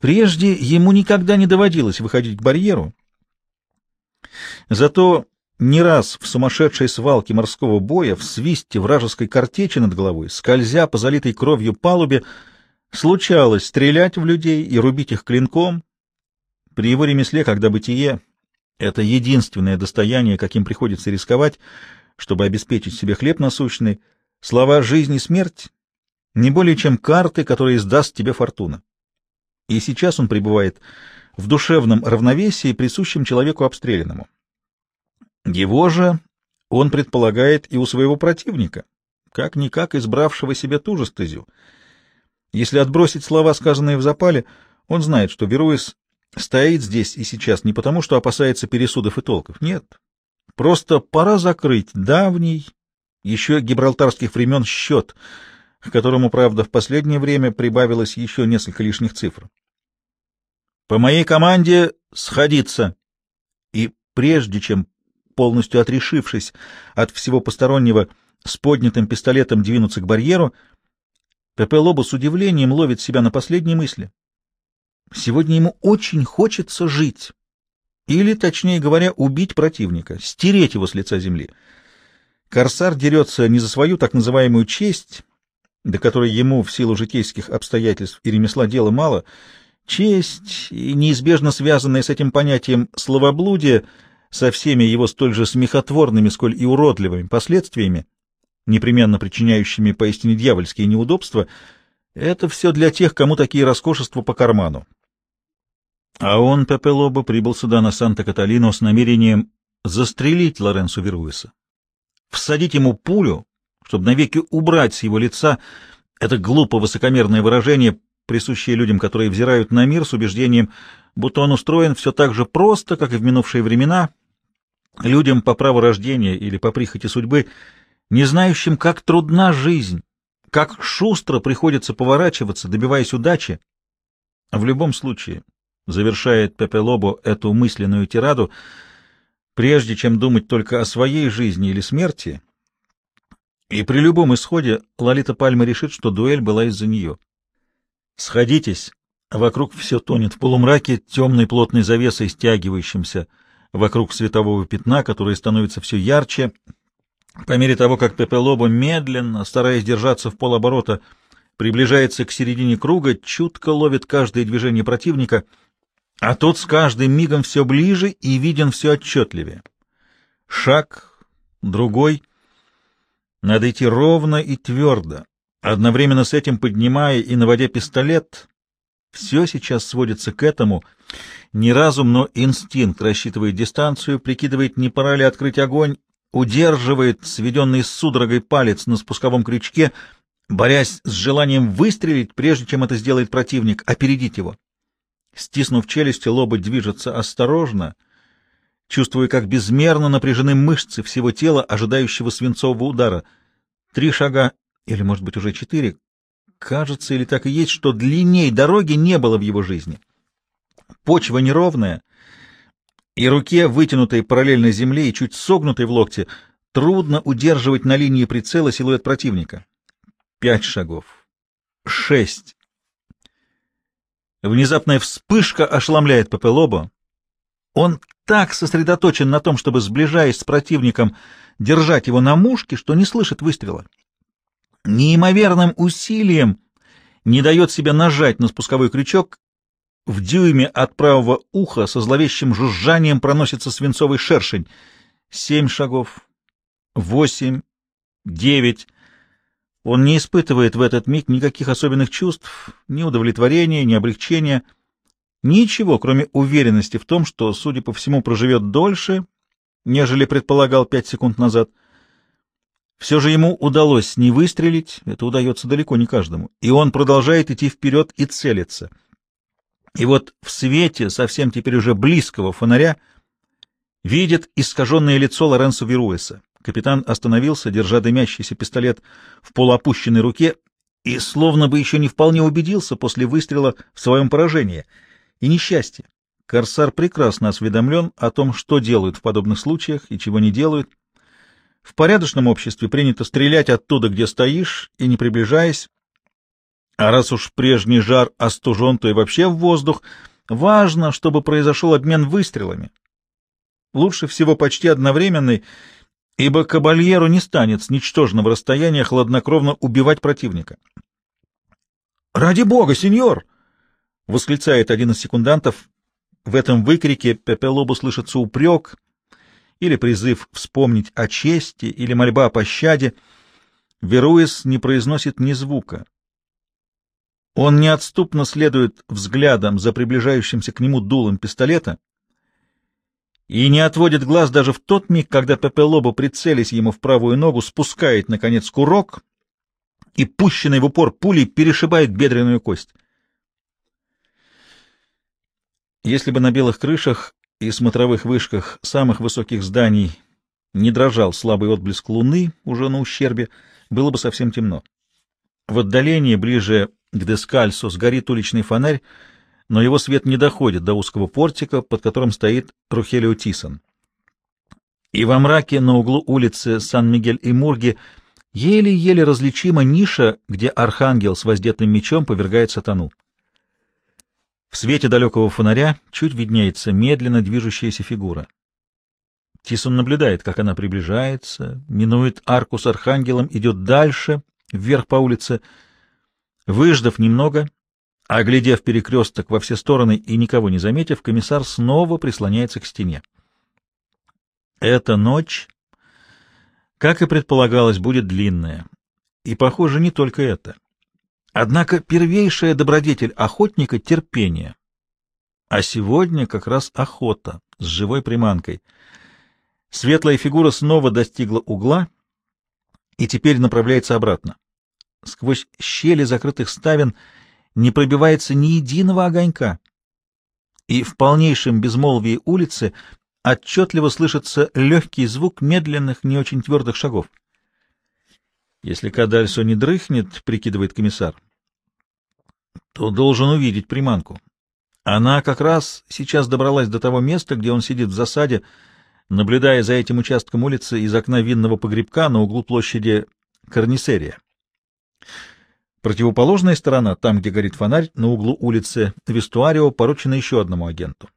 Прежде ему никогда не доводилось выходить к барьеру. Зато не раз в сумасшедшей свалке морского боя, в свисте вражеской картечи над головой, скользя по залитой кровью палубе, случалось стрелять в людей и рубить их клинком. При его ремесле, когда бытие — это единственное достояние, каким приходится рисковать, чтобы обеспечить себе хлеб насущный, слова «жизнь» и «смерть» — не более чем карты, которые сдаст тебе фортуна. И сейчас он пребывает в душевном равновесии, присущем человеку обстрелянному. Его же он предполагает и у своего противника, как-никак избравшего себе ту же стезю. Если отбросить слова, сказанные в запале, он знает, что Веруис стоит здесь и сейчас не потому, что опасается пересудов и толков. Нет. Просто пора закрыть давний, еще гибралтарских времен счет, к которому, правда, в последнее время прибавилось еще несколько лишних цифр. По моей команде сходиться. И прежде чем полностью отрешившись от всего постороннего, с поднятым пистолетом двинуться к барьеру, Пепе Лобо с удивлением ловит себя на последней мысли. Сегодня ему очень хочется жить. Или, точнее говоря, убить противника, стереть его с лица земли. Корсар дерется не за свою так называемую честь, до которой ему в силу житейских обстоятельств и ремесла дела мало, честь и неизбежно связанное с этим понятием словоблудие — со всеми его столь же смехотворными, сколь и уродливыми последствиями, непременно причиняющими поистине дьявольские неудобства, это все для тех, кому такие роскошества по карману. А он, Пепе Лобо, прибыл сюда на Санта-Каталину с намерением застрелить Лоренцо Веруэса, всадить ему пулю, чтобы навеки убрать с его лица это глупо высокомерное выражение, присущее людям, которые взирают на мир с убеждением, будто он устроен все так же просто, как и в минувшие времена, Людям по праву рождения или по прихоти судьбы, не знающим, как трудна жизнь, как шустро приходится поворачиваться, добиваясь удачи. В любом случае, завершает Пепе Лобо эту мысленную тираду, прежде чем думать только о своей жизни или смерти, и при любом исходе Лолита Пальма решит, что дуэль была из-за нее. «Сходитесь!» Вокруг все тонет в полумраке, темной плотной завесой, стягивающимся вокруг светового пятна, которое становится все ярче. По мере того, как Пепе Лобо медленно, стараясь держаться в полоборота, приближается к середине круга, чутко ловит каждое движение противника, а тот с каждым мигом все ближе и виден все отчетливее. Шаг, другой. Надо идти ровно и твердо, одновременно с этим поднимая и наводя пистолет. Все сейчас сводится к этому — не разум, но инстинкт рассчитывает дистанцию, прикидывает, не пора ли открыть огонь, удерживает сведенный с судорогой палец на спусковом крючке, борясь с желанием выстрелить, прежде чем это сделает противник, опередить его. Стиснув челюсти, лоботь движется осторожно, чувствуя, как безмерно напряжены мышцы всего тела, ожидающего свинцового удара. Три шага, или, может быть, уже четыре. Кажется, или так и есть, что длинней дороги не было в его жизни. Почва неровная, и руке, вытянутой параллельно земле и чуть согнутой в локте, трудно удерживать на линии прицела силуэт противника. Пять шагов. Шесть. Внезапная вспышка ошеломляет Пепелобо. Он так сосредоточен на том, чтобы, сближаясь с противником, держать его на мушке, что не слышит выстрела. Неимоверным усилием не дает себе нажать на спусковой крючок в дюйме от правого уха со зловещим жужжанием проносится свинцовый шершень. Семь шагов, восемь, девять. Он не испытывает в этот миг никаких особенных чувств, ни удовлетворения, ни облегчения, ничего, кроме уверенности в том, что, судя по всему, проживет дольше, нежели предполагал пять секунд назад. Все же ему удалось не выстрелить, это удается далеко не каждому, и он продолжает идти вперед и целиться — и вот в свете совсем теперь уже близкого фонаря видит искаженное лицо Лоренцо Веруэса. Капитан остановился, держа дымящийся пистолет в полуопущенной руке, и словно бы еще не вполне убедился после выстрела в своем поражении и несчастье. Корсар прекрасно осведомлен о том, что делают в подобных случаях и чего не делают. В порядочном обществе принято стрелять оттуда, где стоишь, и не приближаясь, А раз уж прежний жар остужен, то и вообще в воздух. Важно, чтобы произошел обмен выстрелами. Лучше всего почти одновременный, ибо кабальеру не станет с ничтожного расстояния хладнокровно убивать противника. «Ради бога, сеньор!» — восклицает один из секундантов. В этом выкрике Пепелобу слышится упрек или призыв вспомнить о чести, или мольба о пощаде. Веруис не произносит ни звука. Он неотступно следует взглядом за приближающимся к нему дулом пистолета и не отводит глаз даже в тот миг, когда Пепелобо, прицелись ему в правую ногу, спускает, наконец, курок и, пущенный в упор пулей, перешибает бедренную кость. Если бы на белых крышах и смотровых вышках самых высоких зданий не дрожал слабый отблеск луны уже на ущербе, было бы совсем темно. В отдалении, ближе к Дескальсу, сгорит уличный фонарь, но его свет не доходит до узкого портика, под которым стоит Рухелио Тисон. И во мраке на углу улицы Сан-Мигель и Мурги еле-еле различима ниша, где архангел с воздетым мечом повергает сатану. В свете далекого фонаря чуть виднеется медленно движущаяся фигура. Тисон наблюдает, как она приближается, минует арку с архангелом, идет дальше, вверх по улице. Выждав немного, Оглядев перекресток во все стороны и никого не заметив, комиссар снова прислоняется к стене. Эта ночь, как и предполагалось, будет длинная. И, похоже, не только это. Однако первейшая добродетель охотника — терпение. А сегодня как раз охота с живой приманкой. Светлая фигура снова достигла угла и теперь направляется обратно. Сквозь щели закрытых ставен — не пробивается ни единого огонька, и в полнейшем безмолвии улицы отчетливо слышится легкий звук медленных, не очень твердых шагов. Если Кадальсо не дрыхнет, прикидывает комиссар, то должен увидеть приманку. Она как раз сейчас добралась до того места, где он сидит в засаде, наблюдая за этим участком улицы из окна винного погребка на углу площади Карнисерия. Противоположная сторона, там, где горит фонарь, на углу улицы Вестуарио, поручена еще одному агенту.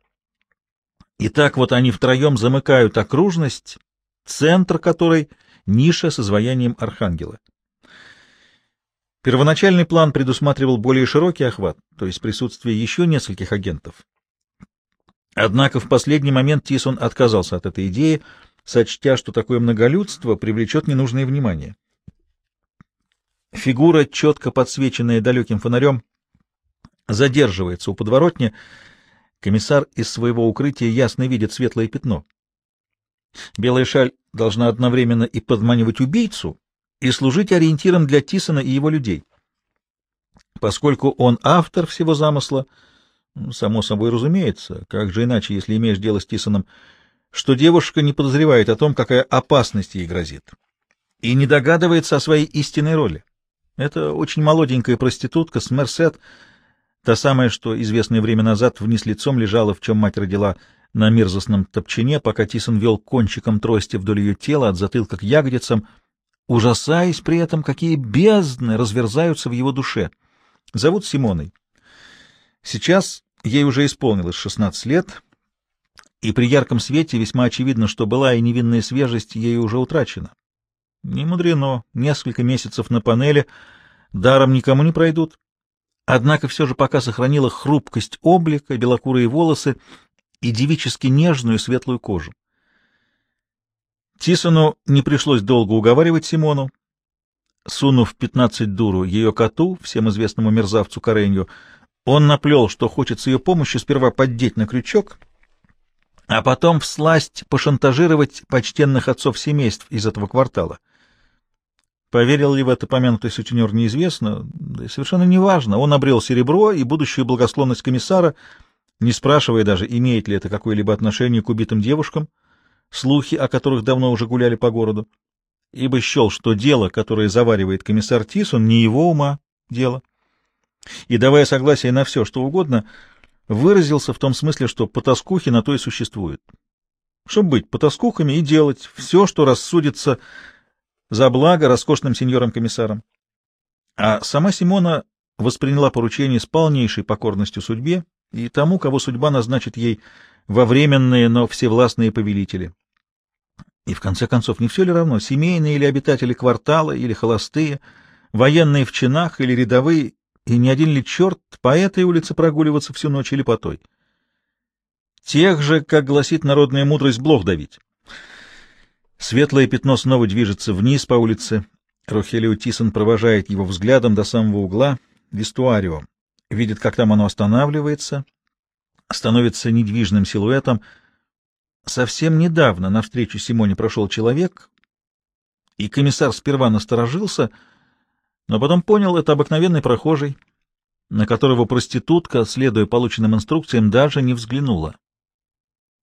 И так вот они втроем замыкают окружность, центр которой — ниша с изваянием архангела. Первоначальный план предусматривал более широкий охват, то есть присутствие еще нескольких агентов. Однако в последний момент Тисон отказался от этой идеи, сочтя, что такое многолюдство привлечет ненужное внимание. Фигура, четко подсвеченная далеким фонарем, задерживается у подворотни. Комиссар из своего укрытия ясно видит светлое пятно. Белая шаль должна одновременно и подманивать убийцу, и служить ориентиром для Тисона и его людей. Поскольку он автор всего замысла, само собой разумеется, как же иначе, если имеешь дело с Тисоном, что девушка не подозревает о том, какая опасность ей грозит, и не догадывается о своей истинной роли. Это очень молоденькая проститутка с Мерсет, та самая, что известное время назад вниз лицом лежала, в чем мать родила, на мерзостном топчине, пока Тисон вел кончиком трости вдоль ее тела от затылка к ягодицам, ужасаясь при этом, какие бездны разверзаются в его душе. Зовут Симоной. Сейчас ей уже исполнилось 16 лет, и при ярком свете весьма очевидно, что была и невинная свежесть ею уже утрачена. Не мудрено, несколько месяцев на панели даром никому не пройдут. Однако все же пока сохранила хрупкость облика, белокурые волосы и девически нежную светлую кожу. Тисону не пришлось долго уговаривать Симону. Сунув пятнадцать дуру ее коту, всем известному мерзавцу Каренью, он наплел, что хочет с ее помощью сперва поддеть на крючок — а потом всласть пошантажировать почтенных отцов семейств из этого квартала. Поверил ли в это помянутый сутенер, неизвестно, да и совершенно неважно. Он обрел серебро и будущую благосклонность комиссара, не спрашивая даже, имеет ли это какое-либо отношение к убитым девушкам, слухи о которых давно уже гуляли по городу, ибо счел, что дело, которое заваривает комиссар Тисон, не его ума дело. И, давая согласие на все, что угодно, выразился в том смысле, что потаскухи на то и существуют. Чтобы быть потаскухами и делать все, что рассудится за благо роскошным сеньорам-комиссарам. А сама Симона восприняла поручение с полнейшей покорностью судьбе и тому, кого судьба назначит ей во временные, но всевластные повелители. И в конце концов, не все ли равно, семейные или обитатели квартала, или холостые, военные в чинах или рядовые, и не один ли черт по этой улице прогуливаться всю ночь или по той? Тех же, как гласит народная мудрость, блох давить. Светлое пятно снова движется вниз по улице. Рохелио Тисон провожает его взглядом до самого угла Вестуарио. Видит, как там оно останавливается, становится недвижным силуэтом. Совсем недавно навстречу Симоне прошел человек, и комиссар сперва насторожился, но потом понял, это обыкновенный прохожий, на которого проститутка, следуя полученным инструкциям, даже не взглянула.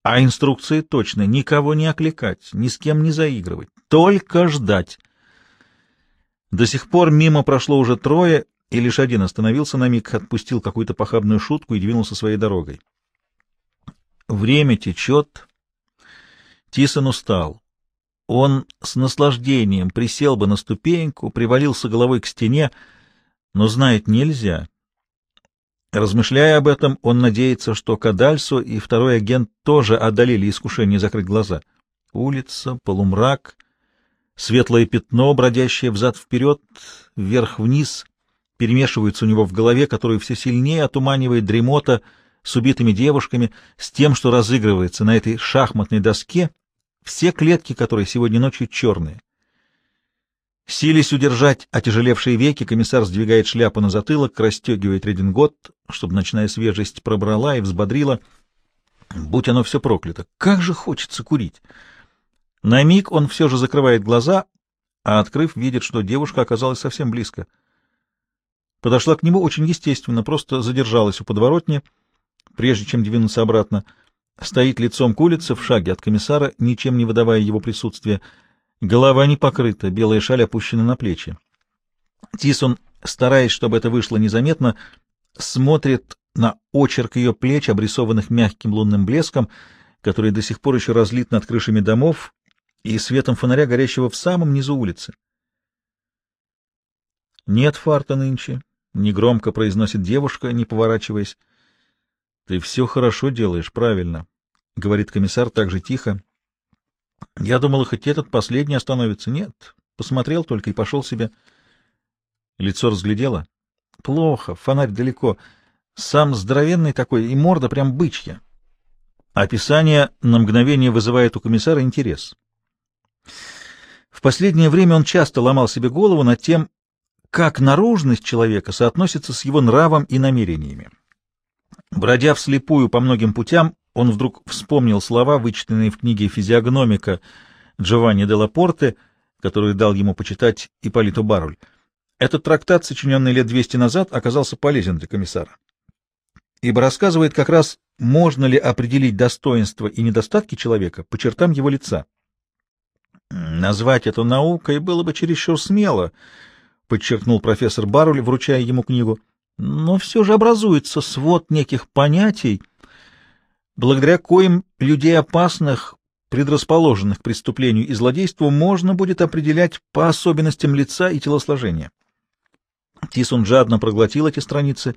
А инструкции точно — никого не окликать, ни с кем не заигрывать, только ждать. До сих пор мимо прошло уже трое, и лишь один остановился на миг, отпустил какую-то похабную шутку и двинулся своей дорогой. Время течет. Тисон устал. Он с наслаждением присел бы на ступеньку, привалился головой к стене, но знает нельзя. Размышляя об этом, он надеется, что Кадальсо и второй агент тоже одолели искушение закрыть глаза. Улица, полумрак, светлое пятно, бродящее взад-вперед, вверх-вниз, перемешиваются у него в голове, которую все сильнее отуманивает дремота с убитыми девушками, с тем, что разыгрывается на этой шахматной доске, все клетки которой сегодня ночью черные. Силясь удержать отяжелевшие веки, комиссар сдвигает шляпу на затылок, расстегивает редингот, чтобы ночная свежесть пробрала и взбодрила. Будь оно все проклято, как же хочется курить! На миг он все же закрывает глаза, а, открыв, видит, что девушка оказалась совсем близко. Подошла к нему очень естественно, просто задержалась у подворотни, прежде чем двинуться обратно. Стоит лицом к улице, в шаге от комиссара, ничем не выдавая его присутствия, Голова не покрыта, белая шаль опущена на плечи. Тисон, стараясь, чтобы это вышло незаметно, смотрит на очерк ее плеч, обрисованных мягким лунным блеском, который до сих пор еще разлит над крышами домов и светом фонаря, горящего в самом низу улицы. «Нет фарта нынче», — негромко произносит девушка, не поворачиваясь. «Ты все хорошо делаешь, правильно», — говорит комиссар так же тихо. Я думал, хоть этот последний остановится. Нет, посмотрел только и пошел себе. Лицо разглядело. Плохо, фонарь далеко. Сам здоровенный такой, и морда прям бычья. Описание на мгновение вызывает у комиссара интерес. В последнее время он часто ломал себе голову над тем, как наружность человека соотносится с его нравом и намерениями. Бродя вслепую по многим путям, он вдруг вспомнил слова, вычитанные в книге «Физиогномика» Джованни де Лапорте, которую дал ему почитать Ипполито Баруль. Этот трактат, сочиненный лет 200 назад, оказался полезен для комиссара, ибо рассказывает как раз, можно ли определить достоинства и недостатки человека по чертам его лица. Назвать это наукой было бы чересчур смело, подчеркнул профессор Баруль, вручая ему книгу, но все же образуется свод неких понятий, благодаря коим людей опасных, предрасположенных к преступлению и злодейству, можно будет определять по особенностям лица и телосложения. Тисун жадно проглотил эти страницы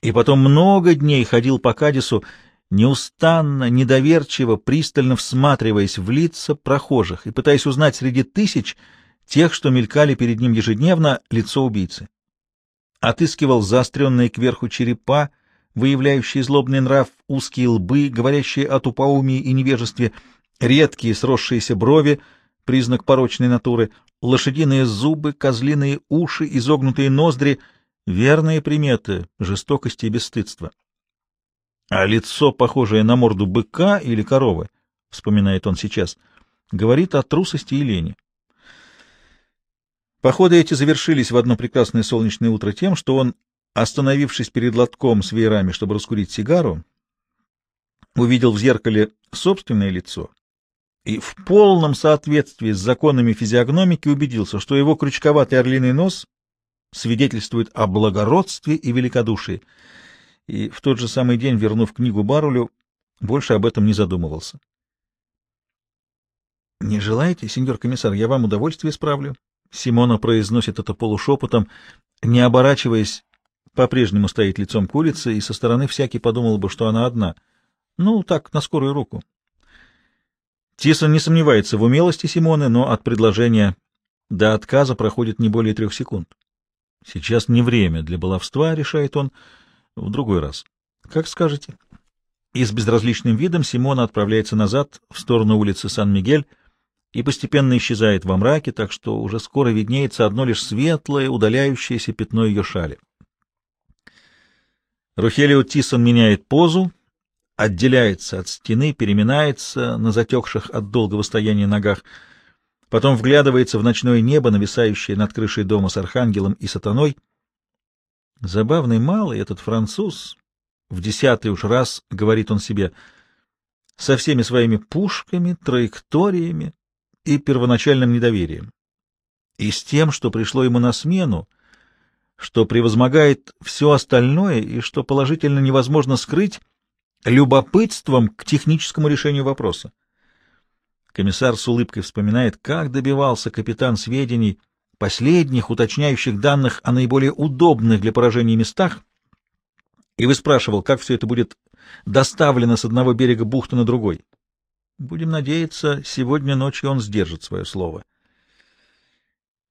и потом много дней ходил по Кадису, неустанно, недоверчиво, пристально всматриваясь в лица прохожих и пытаясь узнать среди тысяч тех, что мелькали перед ним ежедневно, лицо убийцы. Отыскивал заостренные кверху черепа, выявляющие злобный нрав, узкие лбы, говорящие о тупоумии и невежестве, редкие сросшиеся брови, признак порочной натуры, лошадиные зубы, козлиные уши, изогнутые ноздри — верные приметы жестокости и бесстыдства. А лицо, похожее на морду быка или коровы, — вспоминает он сейчас, — говорит о трусости и лени. Походы эти завершились в одно прекрасное солнечное утро тем, что он Остановившись перед лотком с веерами, чтобы раскурить сигару, увидел в зеркале собственное лицо и в полном соответствии с законами физиогномики убедился, что его крючковатый орлиный нос свидетельствует о благородстве и великодушии, и в тот же самый день, вернув книгу Барулю, больше об этом не задумывался. — Не желаете, сеньор комиссар, я вам удовольствие справлю? Симона произносит это полушепотом, не оборачиваясь по-прежнему стоит лицом к улице, и со стороны всякий подумал бы, что она одна. Ну, так, на скорую руку. Тисон не сомневается в умелости Симоны, но от предложения до отказа проходит не более трех секунд. Сейчас не время для баловства, решает он, в другой раз. Как скажете. И с безразличным видом Симона отправляется назад в сторону улицы Сан-Мигель и постепенно исчезает во мраке, так что уже скоро виднеется одно лишь светлое, удаляющееся пятно ее шали. Рухелио Тисон меняет позу, отделяется от стены, переминается на затекших от долгого стояния ногах, потом вглядывается в ночное небо, нависающее над крышей дома с архангелом и сатаной. Забавный малый этот француз, в десятый уж раз говорит он себе, со всеми своими пушками, траекториями и первоначальным недоверием. И с тем, что пришло ему на смену, что превозмогает все остальное и что положительно невозможно скрыть любопытством к техническому решению вопроса. Комиссар с улыбкой вспоминает, как добивался капитан сведений, последних уточняющих данных о наиболее удобных для поражения местах, и выспрашивал, как все это будет доставлено с одного берега бухты на другой. Будем надеяться, сегодня ночью он сдержит свое слово.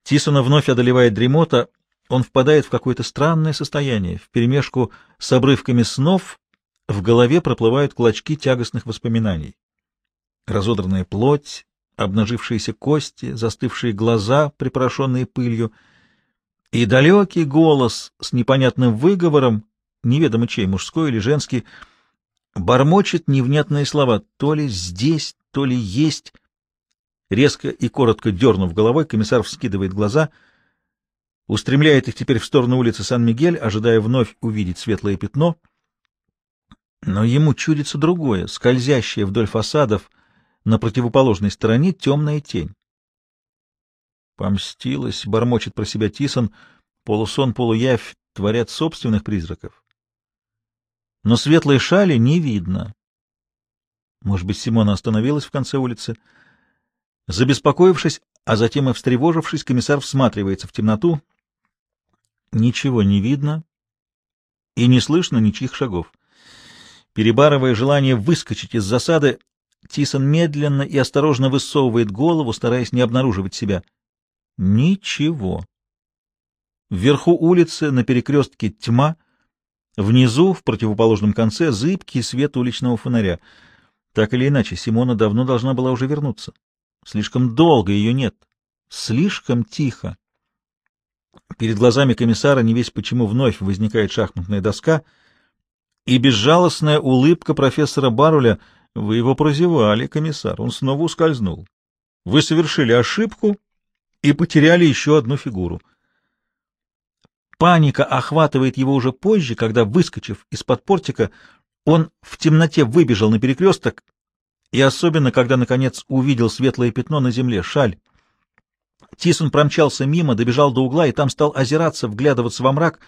Тисона вновь одолевает дремота, он впадает в какое-то странное состояние, вперемешку с обрывками снов в голове проплывают клочки тягостных воспоминаний. Разодранная плоть, обнажившиеся кости, застывшие глаза, припорошенные пылью, и далекий голос с непонятным выговором, неведомо чей, мужской или женский, бормочет невнятные слова «то ли здесь, то ли есть». Резко и коротко дернув головой, комиссар вскидывает глаза, устремляет их теперь в сторону улицы Сан-Мигель, ожидая вновь увидеть светлое пятно. Но ему чудится другое, скользящее вдоль фасадов на противоположной стороне темная тень. Помстилась, бормочет про себя Тисон, полусон, полуявь творят собственных призраков но светлой шали не видно. Может быть, Симона остановилась в конце улицы? Забеспокоившись, а затем и встревожившись, комиссар всматривается в темноту. Ничего не видно и не слышно ничьих шагов. Перебарывая желание выскочить из засады, Тисон медленно и осторожно высовывает голову, стараясь не обнаруживать себя. Ничего. Вверху улицы, на перекрестке тьма — Внизу, в противоположном конце, зыбкий свет уличного фонаря. Так или иначе, Симона давно должна была уже вернуться. Слишком долго ее нет. Слишком тихо. Перед глазами комиссара не весь почему вновь возникает шахматная доска и безжалостная улыбка профессора Баруля. Вы его прозевали, комиссар. Он снова ускользнул. Вы совершили ошибку и потеряли еще одну фигуру. Паника охватывает его уже позже, когда, выскочив из-под портика, он в темноте выбежал на перекресток, и особенно, когда, наконец, увидел светлое пятно на земле, шаль. Тисон промчался мимо, добежал до угла и там стал озираться, вглядываться во мрак.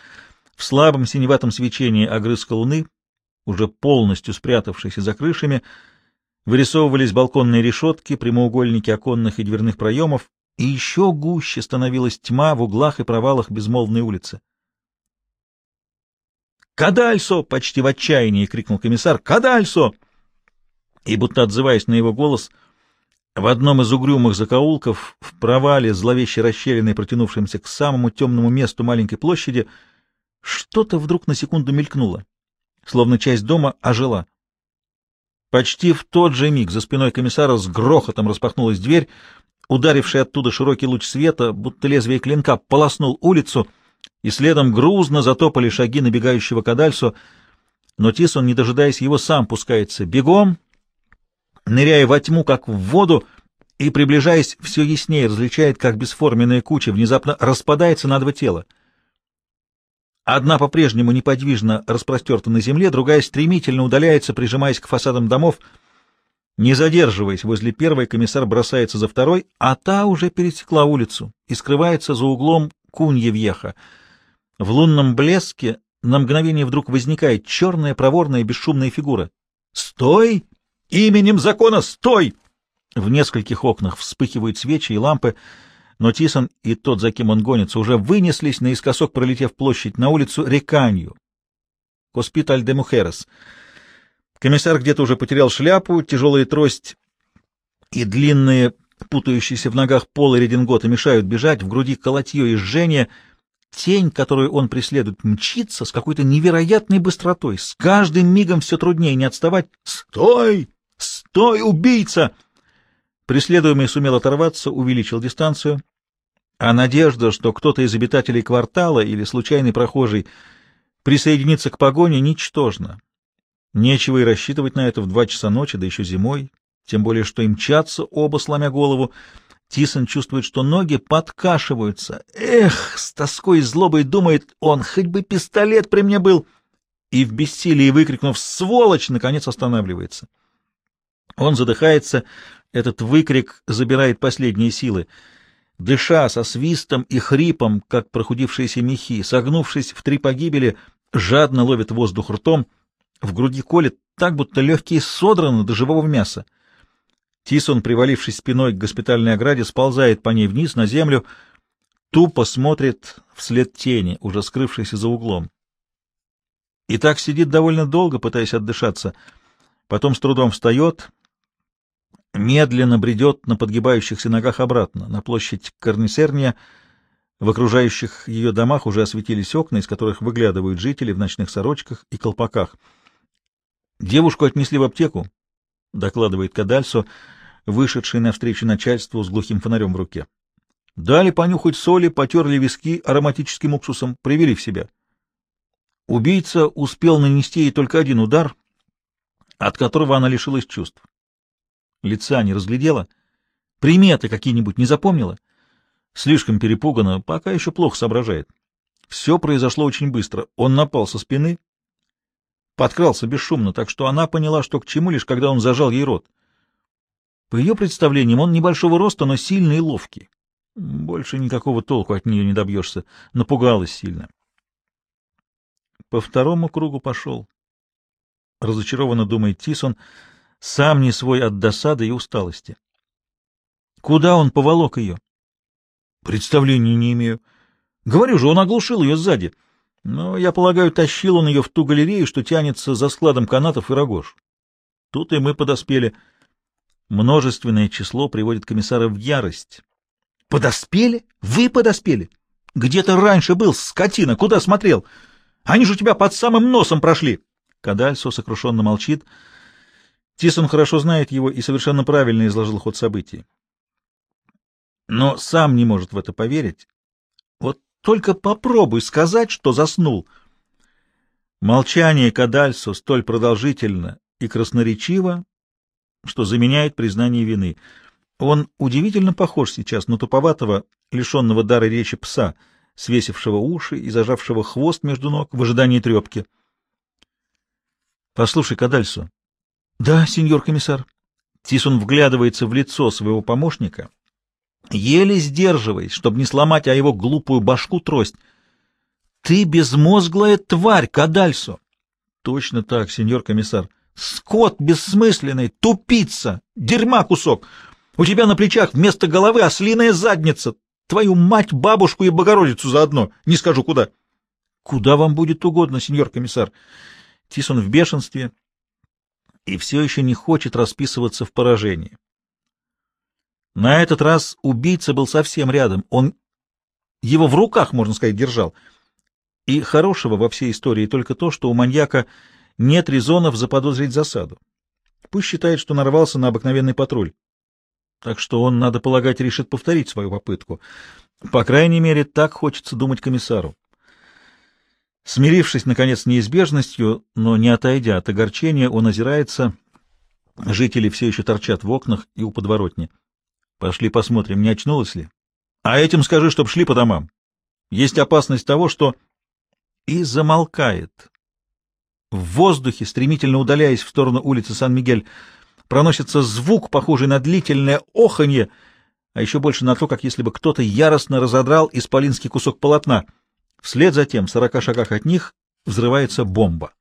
В слабом синеватом свечении огрызка луны, уже полностью спрятавшейся за крышами, вырисовывались балконные решетки, прямоугольники оконных и дверных проемов, и еще гуще становилась тьма в углах и провалах безмолвной улицы. «Кадальсо!» — почти в отчаянии крикнул комиссар. «Кадальсо!» И, будто отзываясь на его голос, в одном из угрюмых закоулков, в провале, зловеще расщелиной, протянувшемся к самому темному месту маленькой площади, что-то вдруг на секунду мелькнуло, словно часть дома ожила. Почти в тот же миг за спиной комиссара с грохотом распахнулась дверь, Ударивший оттуда широкий луч света, будто лезвие клинка, полоснул улицу, и следом грузно затопали шаги набегающего кадальсу, но Тисон, не дожидаясь его, сам пускается бегом, ныряя во тьму, как в воду, и, приближаясь, все яснее различает, как бесформенная куча внезапно распадается на два тела. Одна по-прежнему неподвижно распростерта на земле, другая стремительно удаляется, прижимаясь к фасадам домов — не задерживаясь возле первой, комиссар бросается за второй, а та уже пересекла улицу и скрывается за углом Куньевьеха. В лунном блеске на мгновение вдруг возникает черная, проворная, бесшумная фигура. «Стой! Именем закона стой!» В нескольких окнах вспыхивают свечи и лампы. но Тисон и тот, за кем он гонится, уже вынеслись, наискосок пролетев площадь, на улицу Реканью. Коспиталь де Мухерес. Комиссар где-то уже потерял шляпу, тяжелая трость и длинные, путающиеся в ногах полы редингота мешают бежать, в груди колотье и жжение. Тень, которую он преследует, мчится с какой-то невероятной быстротой. С каждым мигом все труднее не отставать. «Стой! Стой, убийца!» Преследуемый сумел оторваться, увеличил дистанцию, а надежда, что кто-то из обитателей квартала или случайный прохожий присоединится к погоне, ничтожна. Нечего и рассчитывать на это в два часа ночи, да еще зимой, тем более что им мчатся оба, сломя голову. Тисон чувствует, что ноги подкашиваются. Эх, с тоской и злобой думает он, хоть бы пистолет при мне был. И в бессилии выкрикнув «Сволочь!» наконец останавливается. Он задыхается, этот выкрик забирает последние силы. Дыша со свистом и хрипом, как прохудившиеся мехи, согнувшись в три погибели, жадно ловит воздух ртом, в груди колет так, будто легкие содраны до живого мяса. Тисон, привалившись спиной к госпитальной ограде, сползает по ней вниз на землю, тупо смотрит вслед тени, уже скрывшейся за углом. И так сидит довольно долго, пытаясь отдышаться. Потом с трудом встает, медленно бредет на подгибающихся ногах обратно, на площадь Корнисерния. В окружающих ее домах уже осветились окна, из которых выглядывают жители в ночных сорочках и колпаках. Девушку отнесли в аптеку, — докладывает Кадальсо, вышедший навстречу начальству с глухим фонарем в руке. Дали понюхать соли, потерли виски ароматическим уксусом, привели в себя. Убийца успел нанести ей только один удар, от которого она лишилась чувств. Лица не разглядела. Приметы какие-нибудь не запомнила. Слишком перепугана, пока еще плохо соображает. Все произошло очень быстро. Он напал со спины, подкрался бесшумно, так что она поняла, что к чему, лишь когда он зажал ей рот. По ее представлениям, он небольшого роста, но сильный и ловкий. Больше никакого толку от нее не добьешься. Напугалась сильно. По второму кругу пошел. Разочарованно думает Тисон — сам не свой от досады и усталости. Куда он поволок ее? Представления не имею. Говорю же, он оглушил ее сзади. Но, я полагаю, тащил он ее в ту галерею, что тянется за складом канатов и рогож. Тут и мы подоспели. Множественное число приводит комиссара в ярость. Подоспели? Вы подоспели? Где-то раньше был, скотина, куда смотрел? Они же у тебя под самым носом прошли. Кадальсо сокрушенно молчит. Тисон хорошо знает его и совершенно правильно изложил ход событий. Но сам не может в это поверить. Только попробуй сказать, что заснул. Молчание Кадальсо столь продолжительно и красноречиво, что заменяет признание вины. Он удивительно похож сейчас на туповатого, лишенного дара речи пса, свесившего уши и зажавшего хвост между ног в ожидании трепки. — Послушай, Кадальсо, — Да, сеньор комиссар. Тисон вглядывается в лицо своего помощника, еле сдерживаясь, чтобы не сломать о его глупую башку трость. — Ты безмозглая тварь, Кадальсо! — Точно так, сеньор комиссар. — Скот бессмысленный, тупица, дерьма кусок! У тебя на плечах вместо головы ослиная задница! Твою мать, бабушку и Богородицу заодно! Не скажу куда! — Куда вам будет угодно, сеньор комиссар? Тисон в бешенстве и все еще не хочет расписываться в поражении. На этот раз убийца был совсем рядом, он его в руках, можно сказать, держал. И хорошего во всей истории только то, что у маньяка нет резонов заподозрить засаду. Пусть считает, что нарвался на обыкновенный патруль. Так что он, надо полагать, решит повторить свою попытку. По крайней мере, так хочется думать комиссару. Смирившись, наконец, с неизбежностью, но не отойдя от огорчения, он озирается. Жители все еще торчат в окнах и у подворотни. Пошли посмотрим, не очнулась ли. А этим скажи, чтоб шли по домам. Есть опасность того, что... И замолкает. В воздухе, стремительно удаляясь в сторону улицы Сан-Мигель, проносится звук, похожий на длительное оханье, а еще больше на то, как если бы кто-то яростно разодрал исполинский кусок полотна — Вслед за тем, в сорока шагах от них, взрывается бомба.